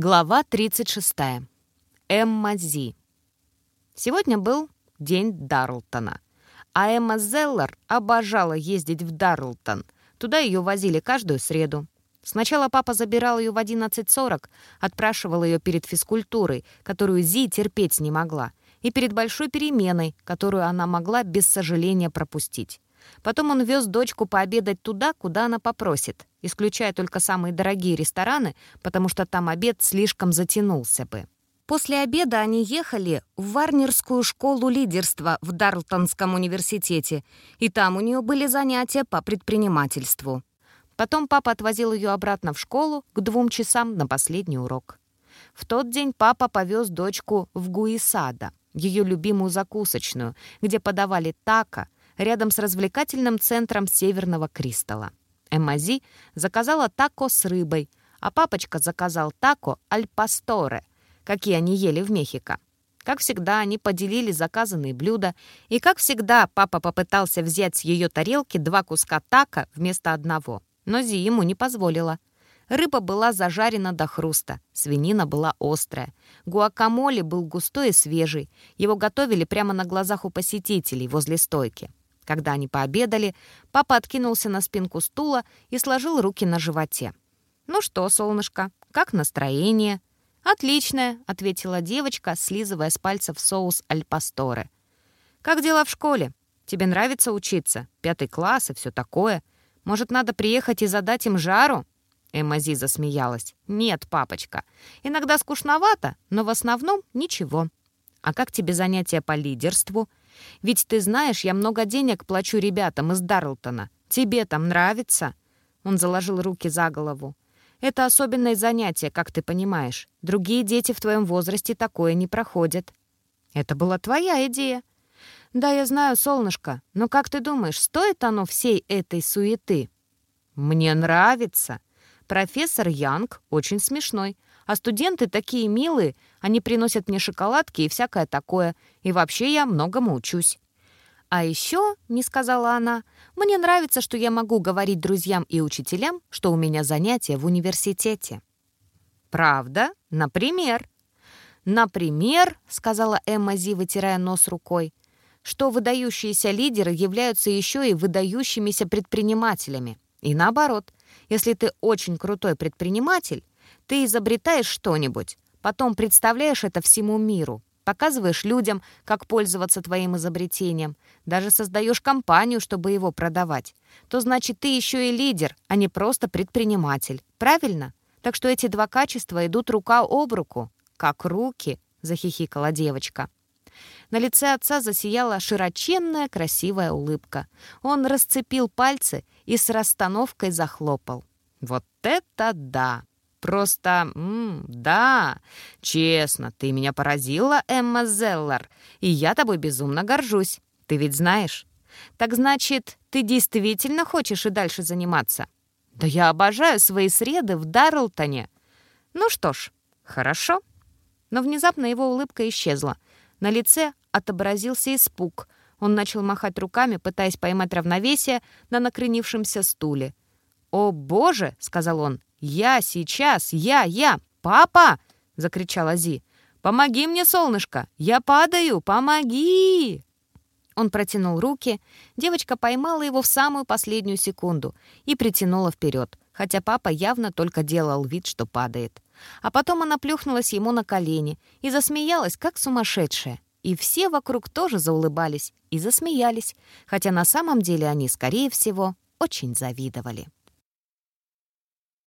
Глава 36. Эмма Зи. Сегодня был день Дарлтона. А Эмма Зеллар обожала ездить в Дарлтон. Туда ее возили каждую среду. Сначала папа забирал ее в 11.40, отпрашивал ее перед физкультурой, которую Зи терпеть не могла, и перед большой переменой, которую она могла без сожаления пропустить. Потом он вез дочку пообедать туда, куда она попросит, исключая только самые дорогие рестораны, потому что там обед слишком затянулся бы. После обеда они ехали в Варнерскую школу лидерства в Дарлтонском университете, и там у нее были занятия по предпринимательству. Потом папа отвозил ее обратно в школу к двум часам на последний урок. В тот день папа повез дочку в Гуисада, ее любимую закусочную, где подавали тако, рядом с развлекательным центром Северного Кристалла. Эмази заказала тако с рыбой, а папочка заказал тако аль пасторе, какие они ели в Мехико. Как всегда, они поделили заказанные блюда, и, как всегда, папа попытался взять с ее тарелки два куска тако вместо одного, но Зи ему не позволила. Рыба была зажарена до хруста, свинина была острая, гуакамоле был густой и свежий, его готовили прямо на глазах у посетителей возле стойки. Когда они пообедали, папа откинулся на спинку стула и сложил руки на животе. «Ну что, солнышко, как настроение?» «Отличное», — ответила девочка, слизывая с пальцев соус альпасторе. «Как дела в школе? Тебе нравится учиться? Пятый класс и все такое. Может, надо приехать и задать им жару?» Эмази засмеялась. «Нет, папочка. Иногда скучновато, но в основном ничего. А как тебе занятия по лидерству? Ведь ты знаешь, я много денег плачу ребятам из Дарлтона. Тебе там нравится?» Он заложил руки за голову. «Это особенное занятие, как ты понимаешь. Другие дети в твоем возрасте такое не проходят». «Это была твоя идея». «Да, я знаю, солнышко, но как ты думаешь, стоит оно всей этой суеты?» «Мне нравится. Профессор Янг очень смешной. А студенты такие милые, они приносят мне шоколадки и всякое такое. И вообще я многому учусь. А еще, не сказала она, мне нравится, что я могу говорить друзьям и учителям, что у меня занятия в университете. Правда? Например? Например, сказала Эмма Зи, вытирая нос рукой, что выдающиеся лидеры являются еще и выдающимися предпринимателями. И наоборот, если ты очень крутой предприниматель, ты изобретаешь что-нибудь, потом представляешь это всему миру, показываешь людям, как пользоваться твоим изобретением, даже создаешь компанию, чтобы его продавать, то значит ты еще и лидер, а не просто предприниматель. Правильно? Так что эти два качества идут рука об руку. Как руки, захихикала девочка. На лице отца засияла широченная красивая улыбка. Он расцепил пальцы и с расстановкой захлопал. «Вот это да! Просто, м да, честно, ты меня поразила, Эмма Зеллар, и я тобой безумно горжусь. Ты ведь знаешь? Так значит, ты действительно хочешь и дальше заниматься? Да я обожаю свои среды в Дарлтоне. Ну что ж, хорошо. Но внезапно его улыбка исчезла. На лице отобразился испуг. Он начал махать руками, пытаясь поймать равновесие на накренившемся стуле. «О, боже!» — сказал он. «Я сейчас! Я! Я! Папа!» — закричала Зи. «Помоги мне, солнышко! Я падаю! Помоги!» Он протянул руки. Девочка поймала его в самую последнюю секунду и притянула вперед, хотя папа явно только делал вид, что падает. А потом она плюхнулась ему на колени и засмеялась, как сумасшедшая. И все вокруг тоже заулыбались и засмеялись, хотя на самом деле они, скорее всего, очень завидовали.